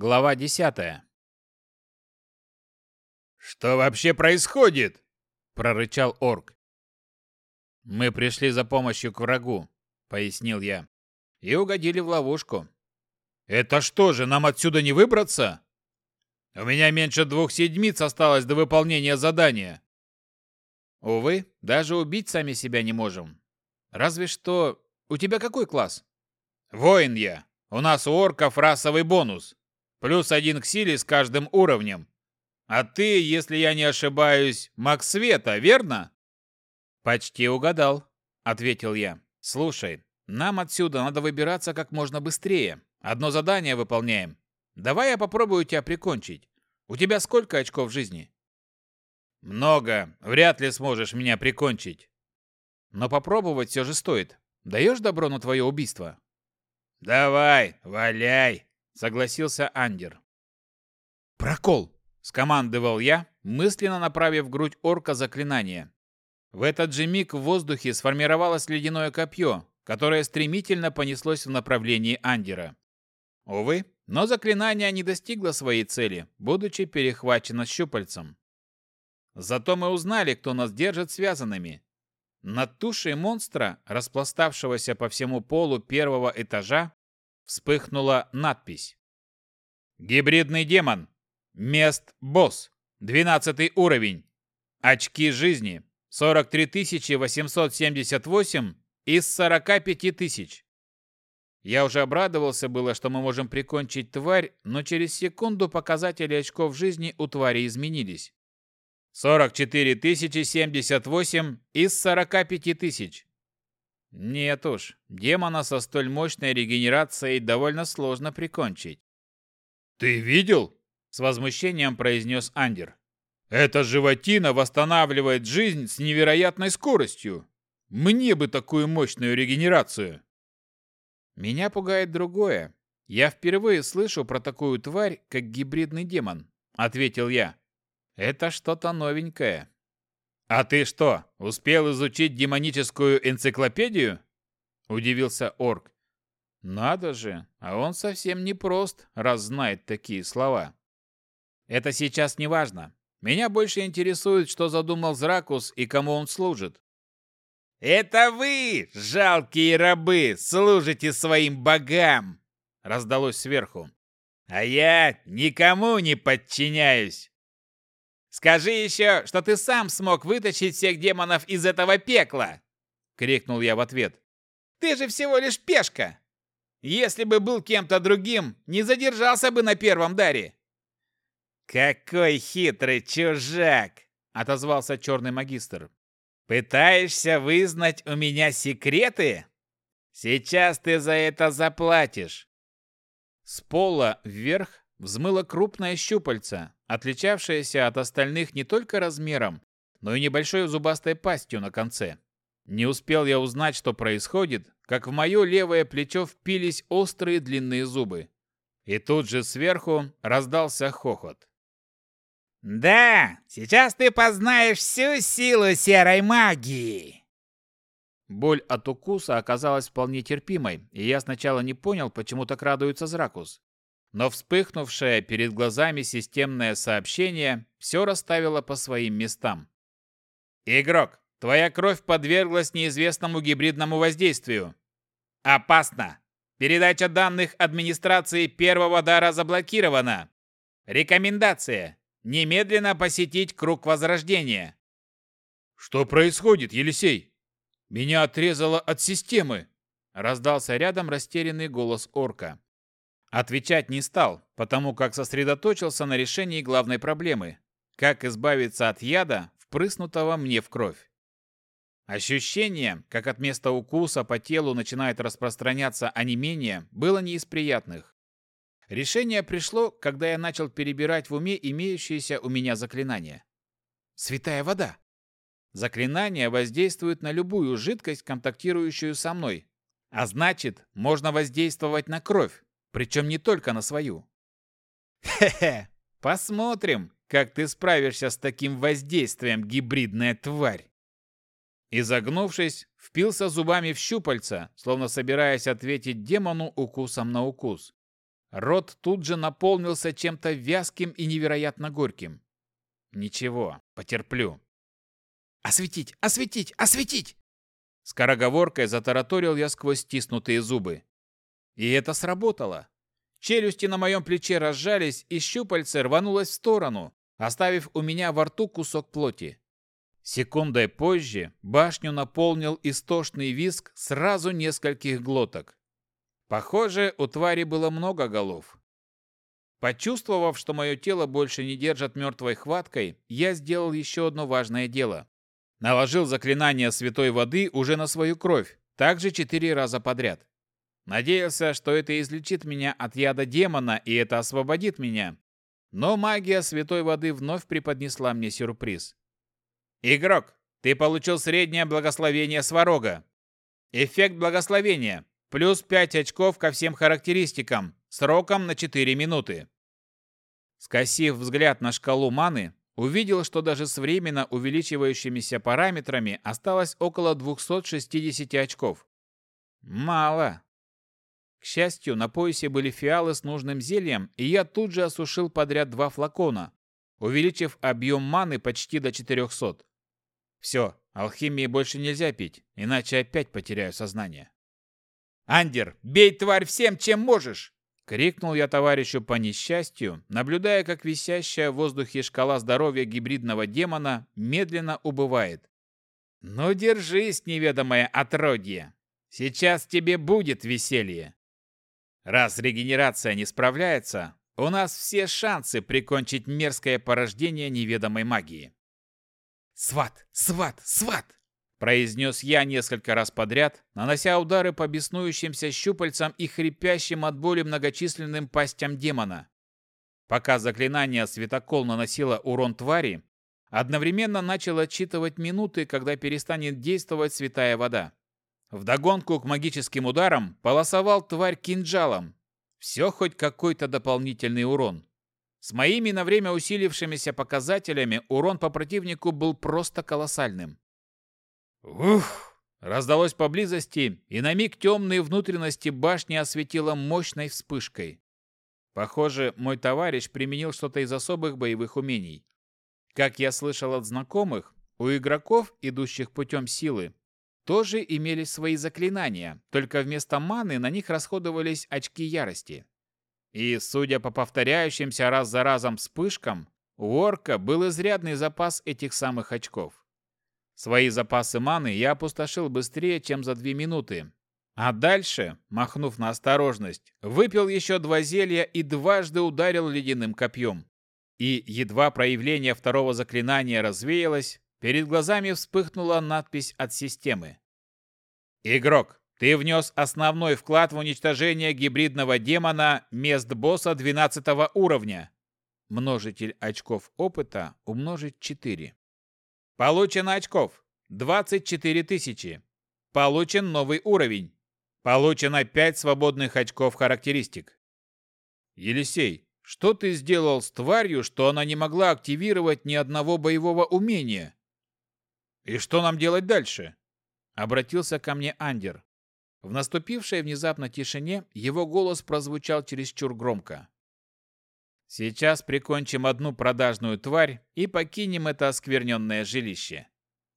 Глава 10. «Что вообще происходит?» – прорычал орк. «Мы пришли за помощью к врагу», – пояснил я, – «и угодили в ловушку». «Это что же, нам отсюда не выбраться? У меня меньше двух седмиц осталось до выполнения задания». «Увы, даже убить сами себя не можем. Разве что... У тебя какой класс?» «Воин я. У нас у орков расовый бонус. Плюс один к силе с каждым уровнем. А ты, если я не ошибаюсь, маг света, верно? Почти угадал, ответил я. Слушай, нам отсюда надо выбираться как можно быстрее. Одно задание выполняем. Давай я попробую тебя прикончить. У тебя сколько очков жизни? Много. Вряд ли сможешь меня прикончить. Но попробовать все же стоит. Даешь добро на твое убийство? Давай, валяй согласился Андер. «Прокол!» – скомандовал я, мысленно направив в грудь орка заклинание. В этот же миг в воздухе сформировалось ледяное копье, которое стремительно понеслось в направлении Андера. Увы, но заклинание не достигло своей цели, будучи перехвачено щупальцем. Зато мы узнали, кто нас держит связанными. Над тушей монстра, распластавшегося по всему полу первого этажа, вспыхнула надпись. «Гибридный демон. Мест босс. 12 уровень. Очки жизни. 43 878 из 45 тысяч». Я уже обрадовался было, что мы можем прикончить тварь, но через секунду показатели очков жизни у твари изменились. 44 078 из 45 тысяч. Нет уж, демона со столь мощной регенерацией довольно сложно прикончить. «Ты видел?» – с возмущением произнес Андер. «Эта животина восстанавливает жизнь с невероятной скоростью. Мне бы такую мощную регенерацию!» «Меня пугает другое. Я впервые слышу про такую тварь, как гибридный демон», – ответил я. «Это что-то новенькое». «А ты что, успел изучить демоническую энциклопедию?» – удивился орк. «Надо же, а он совсем не прост, раз знает такие слова». «Это сейчас не важно. Меня больше интересует, что задумал Зракус и кому он служит». «Это вы, жалкие рабы, служите своим богам!» – раздалось сверху. «А я никому не подчиняюсь!» «Скажи еще, что ты сам смог вытащить всех демонов из этого пекла!» — крикнул я в ответ. «Ты же всего лишь пешка! Если бы был кем-то другим, не задержался бы на первом даре!» «Какой хитрый чужак!» — отозвался черный магистр. «Пытаешься вызнать у меня секреты? Сейчас ты за это заплатишь!» С пола вверх взмыло крупное щупальце, отличавшееся от остальных не только размером, но и небольшой зубастой пастью на конце. Не успел я узнать, что происходит, как в мое левое плечо впились острые длинные зубы. И тут же сверху раздался хохот. «Да, сейчас ты познаешь всю силу серой магии!» Боль от укуса оказалась вполне терпимой, и я сначала не понял, почему так радуется Зракус. Но вспыхнувшее перед глазами системное сообщение все расставило по своим местам. «Игрок, твоя кровь подверглась неизвестному гибридному воздействию. Опасно! Передача данных администрации первого дара заблокирована. Рекомендация. Немедленно посетить круг возрождения. Что происходит, Елисей? Меня отрезало от системы. Раздался рядом растерянный голос орка. Отвечать не стал, потому как сосредоточился на решении главной проблемы – как избавиться от яда, впрыснутого мне в кровь. Ощущение, как от места укуса по телу начинает распространяться онемение, было не из приятных. Решение пришло, когда я начал перебирать в уме имеющиеся у меня заклинания. Святая вода. Заклинание воздействует на любую жидкость, контактирующую со мной. А значит, можно воздействовать на кровь, причем не только на свою. Хе-хе, посмотрим, как ты справишься с таким воздействием, гибридная тварь. Изогнувшись, впился зубами в щупальца, словно собираясь ответить демону укусом на укус. Рот тут же наполнился чем-то вязким и невероятно горьким. Ничего, потерплю. «Осветить! Осветить! Осветить!» Скороговоркой затараторил я сквозь стиснутые зубы. И это сработало. Челюсти на моем плече разжались, и щупальце рванулось в сторону, оставив у меня во рту кусок плоти. Секундой позже башню наполнил истошный визг сразу нескольких глоток. Похоже, у твари было много голов. Почувствовав, что мое тело больше не держит мертвой хваткой, я сделал еще одно важное дело. Наложил заклинание святой воды уже на свою кровь, также четыре раза подряд. Надеялся, что это излечит меня от яда демона и это освободит меня. Но магия святой воды вновь преподнесла мне сюрприз. Игрок, ты получил среднее благословение Сварога. Эффект благословения. Плюс 5 очков ко всем характеристикам, сроком на 4 минуты. Скосив взгляд на шкалу маны, увидел, что даже с временно увеличивающимися параметрами осталось около 260 очков. Мало. К счастью, на поясе были фиалы с нужным зельем, и я тут же осушил подряд два флакона, увеличив объем маны почти до 400. Все, алхимии больше нельзя пить, иначе опять потеряю сознание. «Андер, бей тварь всем, чем можешь!» Крикнул я товарищу по несчастью, наблюдая, как висящая в воздухе шкала здоровья гибридного демона медленно убывает. «Ну держись, неведомое отродье! Сейчас тебе будет веселье!» Раз регенерация не справляется, у нас все шансы прикончить мерзкое порождение неведомой магии. «Сват! Сват! Сват!» произнес я несколько раз подряд, нанося удары по беснующимся щупальцам и хрипящим от боли многочисленным пастям демона. Пока заклинание светокол наносило урон твари, одновременно начал отчитывать минуты, когда перестанет действовать святая вода. Вдогонку к магическим ударам полосовал тварь кинжалом. Все хоть какой-то дополнительный урон. С моими на время усилившимися показателями урон по противнику был просто колоссальным. Ух! Раздалось поблизости, и на миг темные внутренности башни осветило мощной вспышкой. Похоже, мой товарищ применил что-то из особых боевых умений. Как я слышал от знакомых, у игроков, идущих путем силы, тоже имелись свои заклинания, только вместо маны на них расходовались очки ярости. И, судя по повторяющимся раз за разом вспышкам, у орка был изрядный запас этих самых очков. Свои запасы маны я опустошил быстрее, чем за две минуты. А дальше, махнув на осторожность, выпил еще два зелья и дважды ударил ледяным копьем. И едва проявление второго заклинания развеялось, перед глазами вспыхнула надпись от системы. «Игрок, ты внес основной вклад в уничтожение гибридного демона мест босса 12 уровня. Множитель очков опыта умножить 4. Получено очков 24 тысячи. Получен новый уровень. Получено 5 свободных очков характеристик. Елисей, что ты сделал с тварью, что она не могла активировать ни одного боевого умения? И что нам делать дальше? Обратился ко мне Андер. В наступившей внезапно тишине его голос прозвучал чересчур громко. Сейчас прикончим одну продажную тварь и покинем это оскверненное жилище.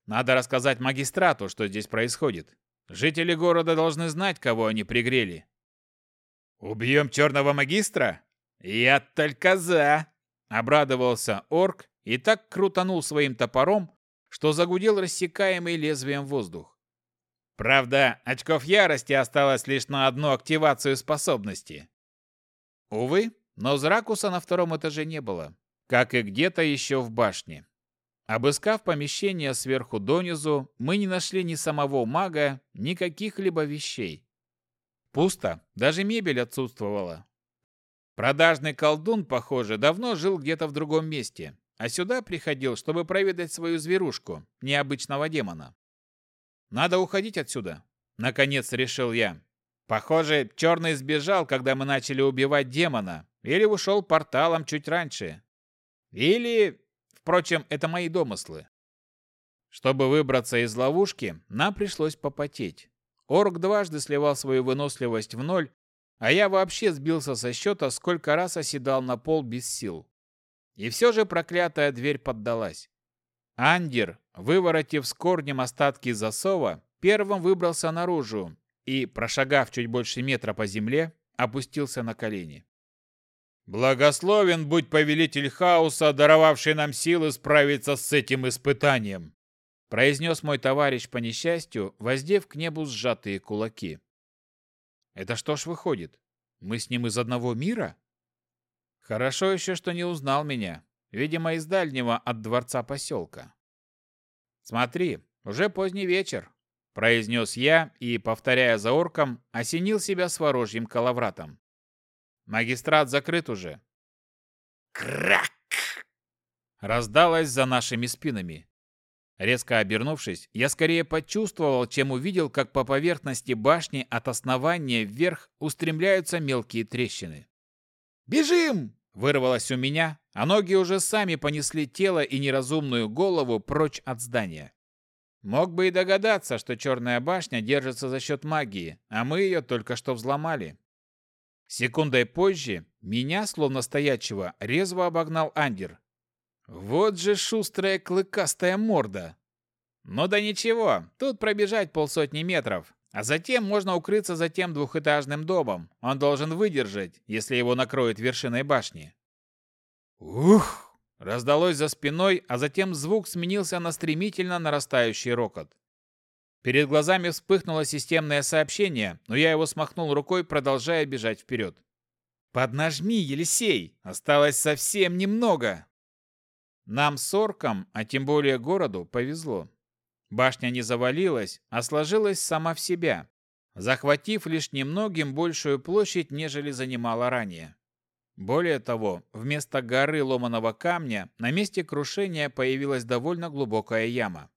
Надо рассказать магистрату, что здесь происходит. Жители города должны знать, кого они пригрели. «Убьем черного магистра? Я только за!» Обрадовался орк и так крутанул своим топором, что загудел рассекаемый лезвием воздух. Правда, очков ярости осталось лишь на одну активацию способности. Увы, но Зракуса на втором этаже не было, как и где-то еще в башне. Обыскав помещение сверху донизу, мы не нашли ни самого мага, ни каких-либо вещей. Пусто, даже мебель отсутствовала. Продажный колдун, похоже, давно жил где-то в другом месте, а сюда приходил, чтобы проведать свою зверушку, необычного демона. Надо уходить отсюда, наконец решил я. Похоже, Черный сбежал, когда мы начали убивать демона, или ушел порталом чуть раньше. Или... Впрочем, это мои домыслы. Чтобы выбраться из ловушки, нам пришлось попотеть. Орк дважды сливал свою выносливость в ноль, а я вообще сбился со счета, сколько раз оседал на пол без сил. И все же проклятая дверь поддалась. Андер, выворотив с корнем остатки засова, первым выбрался наружу и, прошагав чуть больше метра по земле, опустился на колени. «Благословен будь повелитель хаоса, даровавший нам силы справиться с этим испытанием!» произнес мой товарищ по несчастью, воздев к небу сжатые кулаки. «Это что ж выходит? Мы с ним из одного мира?» Хорошо еще, что не узнал меня. Видимо, из дальнего от дворца поселка. «Смотри, уже поздний вечер», — произнес я и, повторяя за орком, осенил себя сворожьим коловратом. «Магистрат закрыт уже». «Крак!» Раздалось за нашими спинами. Резко обернувшись, я скорее почувствовал, чем увидел, как по поверхности башни от основания вверх устремляются мелкие трещины. «Бежим!» – вырвалось у меня, а ноги уже сами понесли тело и неразумную голову прочь от здания. Мог бы и догадаться, что черная башня держится за счет магии, а мы ее только что взломали. Секундой позже меня, словно стоячего, резво обогнал Андер. Вот же шустрая клыкастая морда. Ну да ничего, тут пробежать полсотни метров, а затем можно укрыться за тем двухэтажным домом. Он должен выдержать, если его накроет вершиной башни. Ух! Раздалось за спиной, а затем звук сменился на стремительно нарастающий рокот. Перед глазами вспыхнуло системное сообщение, но я его смахнул рукой, продолжая бежать вперед. «Поднажми, Елисей! Осталось совсем немного!» Нам с орком, а тем более городу, повезло. Башня не завалилась, а сложилась сама в себя, захватив лишь немногим большую площадь, нежели занимала ранее. Более того, вместо горы ломаного камня на месте крушения появилась довольно глубокая яма.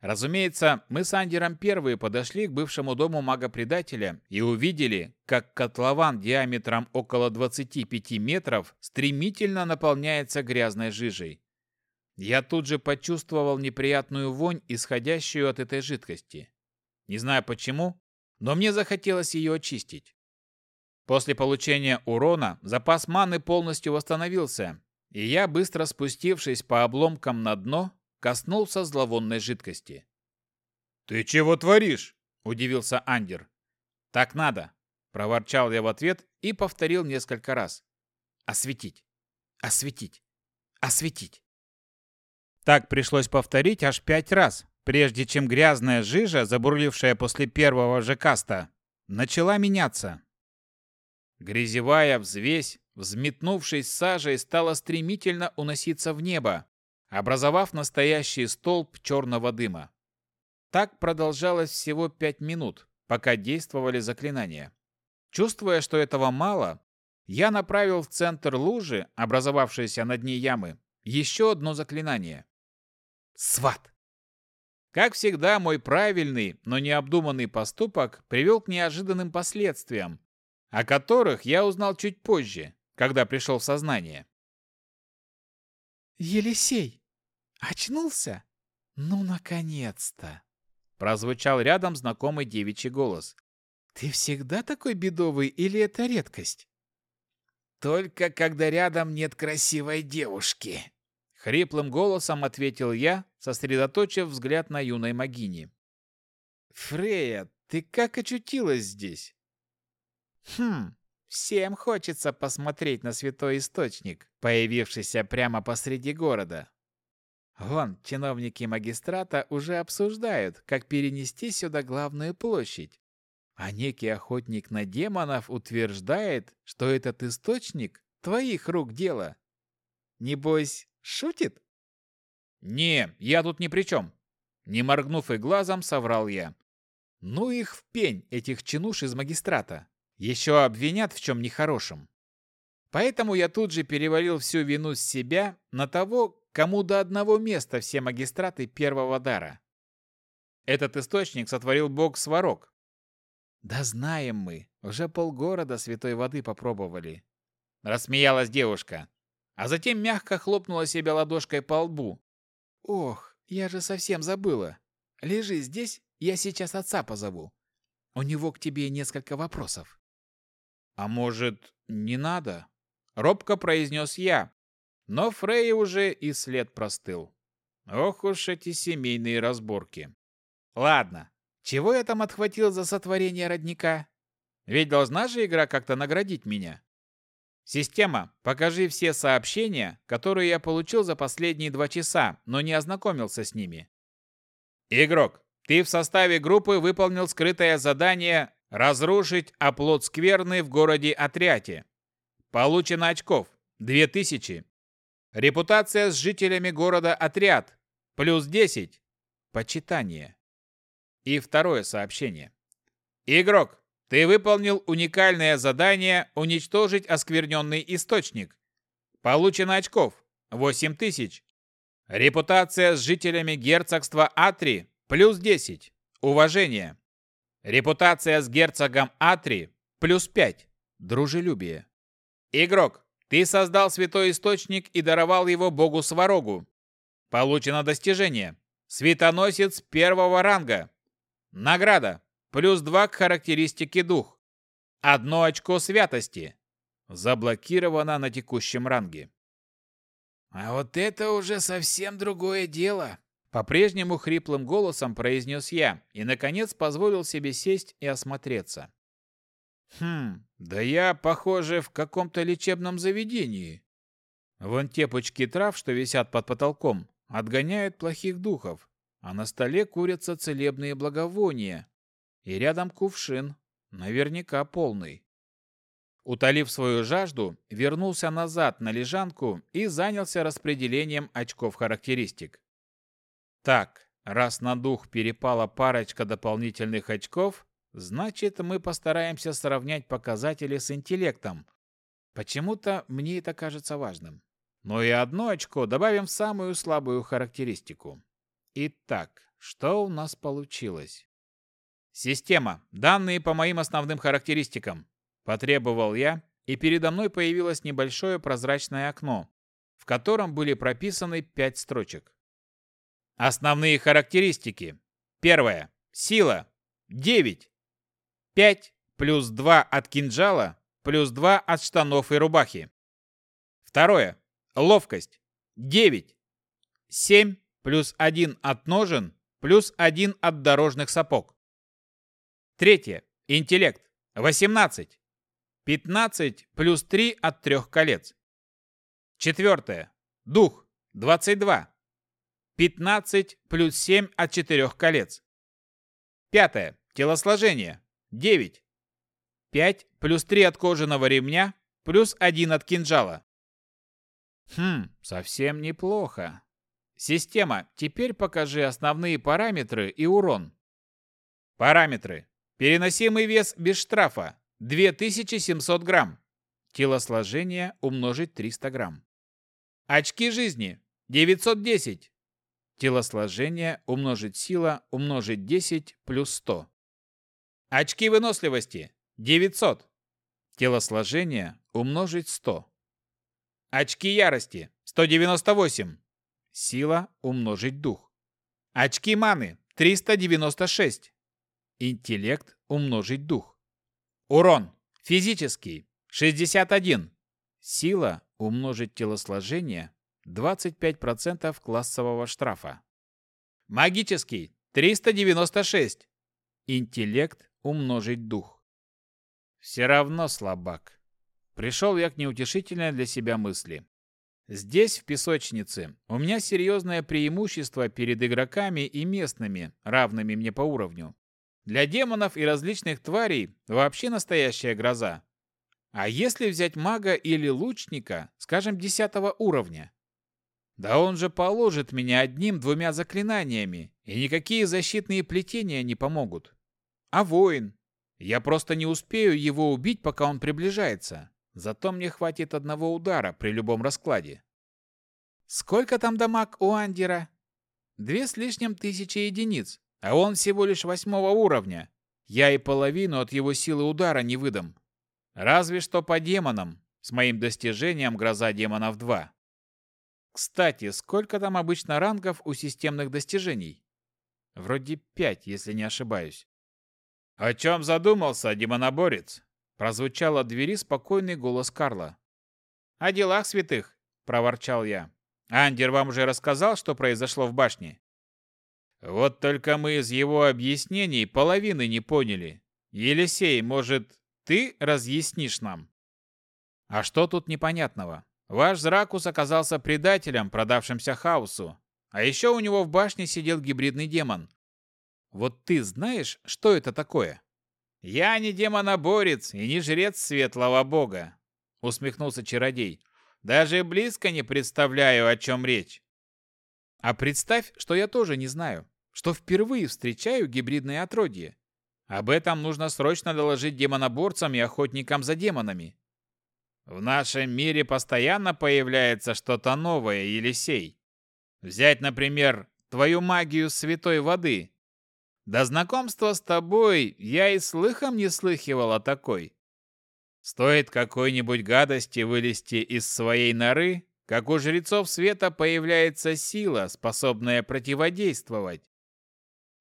Разумеется, мы с Андером первые подошли к бывшему дому мага-предателя и увидели, как котлован диаметром около 25 метров стремительно наполняется грязной жижей. Я тут же почувствовал неприятную вонь, исходящую от этой жидкости. Не знаю почему, но мне захотелось ее очистить. После получения урона запас маны полностью восстановился, и я, быстро спустившись по обломкам на дно, коснулся зловонной жидкости. «Ты чего творишь?» – удивился Андер. «Так надо», – проворчал я в ответ и повторил несколько раз. «Осветить! Осветить! Осветить!» Так пришлось повторить аж пять раз, прежде чем грязная жижа, забурлившая после первого же каста, начала меняться. Грязевая взвесь, взметнувшись сажей, стала стремительно уноситься в небо, образовав настоящий столб черного дыма. Так продолжалось всего пять минут, пока действовали заклинания. Чувствуя, что этого мало, я направил в центр лужи, образовавшейся на дне ямы, еще одно заклинание. Сват. Как всегда, мой правильный, но необдуманный поступок привел к неожиданным последствиям, о которых я узнал чуть позже, когда пришел в сознание. «Елисей, очнулся? Ну, наконец-то!» Прозвучал рядом знакомый девичий голос. «Ты всегда такой бедовый или это редкость?» «Только когда рядом нет красивой девушки», Хриплым голосом ответил я, сосредоточив взгляд на юной Магини. «Фрея, ты как очутилась здесь?» «Хм, всем хочется посмотреть на святой источник, появившийся прямо посреди города. Вон, чиновники магистрата уже обсуждают, как перенести сюда главную площадь. А некий охотник на демонов утверждает, что этот источник твоих рук дело. Небось, Шутит? Не, я тут ни при чем. Не моргнув и глазом, соврал я. Ну их в пень, этих чинуш из магистрата. Еще обвинят в чем нехорошем. Поэтому я тут же перевалил всю вину с себя на того, кому до одного места все магистраты первого дара. Этот источник сотворил бог Сварог. Да знаем мы, уже полгорода святой воды попробовали. Рассмеялась девушка а затем мягко хлопнула себя ладошкой по лбу. «Ох, я же совсем забыла. Лежи здесь, я сейчас отца позову. У него к тебе несколько вопросов». А может, не надо? Робко произнес я, но Фрей уже и след простыл. Ох уж эти семейные разборки. Ладно, чего я там отхватил за сотворение родника? Ведь должна же игра как-то наградить меня. Система, покажи все сообщения, которые я получил за последние два часа, но не ознакомился с ними. Игрок, ты в составе группы выполнил скрытое задание «Разрушить оплот скверны в городе Отряте». Получено очков 2000. Репутация с жителями города Отряд плюс 10. Почитание. И второе сообщение. Игрок, ты выполнил уникальное задание «Уничтожить оскверненный источник». Получено очков 8000. Репутация с жителями герцогства Атри плюс 10. Уважение. Репутация с герцогом Атри плюс 5. Дружелюбие. Игрок, ты создал святой источник и даровал его богу Сварогу. Получено достижение. Светоносец первого ранга. Награда. Плюс 2 к характеристике дух. Одно очко святости. Заблокировано на текущем ранге. А вот это уже совсем другое дело. По-прежнему хриплым голосом произнес я и, наконец, позволил себе сесть и осмотреться. Хм, да я, похоже, в каком-то лечебном заведении. Вон те пучки трав, что висят под потолком, отгоняют плохих духов, а на столе курятся целебные благовония. И рядом кувшин, наверняка полный. Утолив свою жажду, вернулся назад на лежанку и занялся распределением очков характеристик. Так, раз на дух перепала парочка дополнительных очков, значит, мы постараемся сравнять показатели с интеллектом. Почему-то мне это кажется важным. Но и одно очко добавим в самую слабую характеристику. Итак, что у нас получилось? Система. Данные по моим основным характеристикам. Потребовал я, и передо мной появилось небольшое прозрачное окно, в котором были прописаны пять строчек. Основные характеристики. Первое. Сила. 9. 5 плюс 2 от кинжала, плюс 2 от штанов и рубахи. Второе. Ловкость. 9. 7 плюс 1 от ножен, плюс 1 от дорожных сапог. Третье. Интеллект. 18. 15 плюс 3 от трех колец. Четвертое. Дух. 22. 15 плюс 7 от четырех колец. Пятое. Телосложение. 9. 5 плюс 3 от кожаного ремня, плюс 1 от кинжала. Хм, совсем неплохо. Система, теперь покажи основные параметры и урон. Параметры. Переносимый вес без штрафа 2700 грамм. Телосложение умножить 300 грамм. Очки жизни 910. Телосложение умножить сила умножить 10 плюс 100. Очки выносливости 900. Телосложение умножить 100. Очки ярости 198. Сила умножить дух. Очки маны 396. Интеллект умножить дух. Урон. Физический. 61. Сила умножить телосложение. 25% классового штрафа. Магический. 396. Интеллект умножить дух. Все равно слабак. Пришел я к неутешительной для себя мысли. Здесь, в песочнице, у меня серьезное преимущество перед игроками и местными, равными мне по уровню. Для демонов и различных тварей вообще настоящая гроза. А если взять мага или лучника, скажем, десятого уровня? Да он же положит меня одним-двумя заклинаниями, и никакие защитные плетения не помогут. А воин? Я просто не успею его убить, пока он приближается. Зато мне хватит одного удара при любом раскладе. Сколько там дамаг у Андера? Две с лишним тысячи единиц. А он всего лишь восьмого уровня. Я и половину от его силы удара не выдам. Разве что по демонам, с моим достижением Гроза демонов 2. Кстати, сколько там обычно рангов у системных достижений? Вроде пять, если не ошибаюсь. О чем задумался, демоноборец? прозвучал от двери спокойный голос Карла. «О делах святых!» – проворчал я. «Андер вам уже рассказал, что произошло в башне?» «Вот только мы из его объяснений половины не поняли. Елисей, может, ты разъяснишь нам?» «А что тут непонятного? Ваш Зракус оказался предателем, продавшимся хаосу. А еще у него в башне сидел гибридный демон. Вот ты знаешь, что это такое?» «Я не демоноборец и не жрец светлого бога», — усмехнулся чародей. «Даже близко не представляю, о чем речь». «А представь, что я тоже не знаю, что впервые встречаю гибридное отродье. Об этом нужно срочно доложить демоноборцам и охотникам за демонами». «В нашем мире постоянно появляется что-то новое, Елисей. Взять, например, твою магию святой воды, до знакомства с тобой я и слыхом не слыхивал о такой. Стоит какой-нибудь гадости вылезти из своей норы, как у жрецов света появляется сила, способная противодействовать.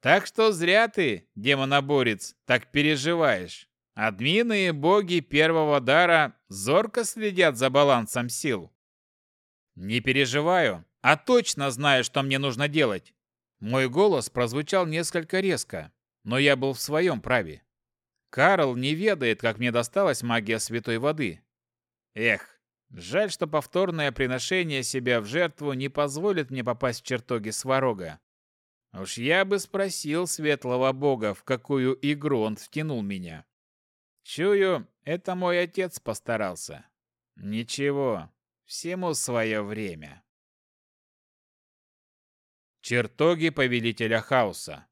Так что зря ты, демоноборец, так переживаешь. Админы и боги первого дара зорко следят за балансом сил. Не переживаю, а точно знаю, что мне нужно делать. Мой голос прозвучал несколько резко, но я был в своем праве. Карл не ведает, как мне досталась магия святой воды. Эх, жаль, что повторное приношение себя в жертву не позволит мне попасть в чертоги Сварога. Уж я бы спросил светлого бога, в какую игру он втянул меня. Чую, это мой отец постарался. Ничего, всему свое время. Чертоги повелителя хаоса.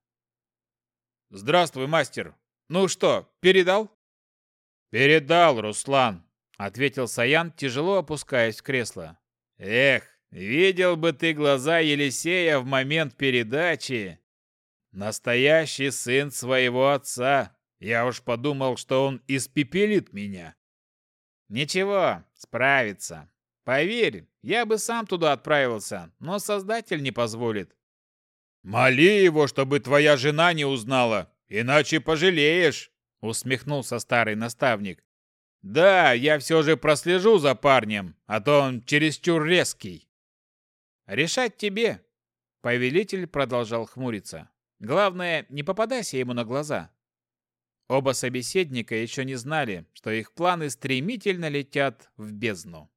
Здравствуй, мастер. Ну что, передал? Передал, Руслан, ответил Саян, тяжело опускаясь в кресло. Эх, видел бы ты глаза Елисея в момент передачи. Настоящий сын своего отца. Я уж подумал, что он испепелит меня. Ничего, справится. Поверь, я бы сам туда отправился, но Создатель не позволит. «Моли его, чтобы твоя жена не узнала, иначе пожалеешь», — усмехнулся старый наставник. «Да, я все же прослежу за парнем, а то он чересчур резкий». «Решать тебе», — повелитель продолжал хмуриться. «Главное, не попадайся ему на глаза». Оба собеседника еще не знали, что их планы стремительно летят в бездну.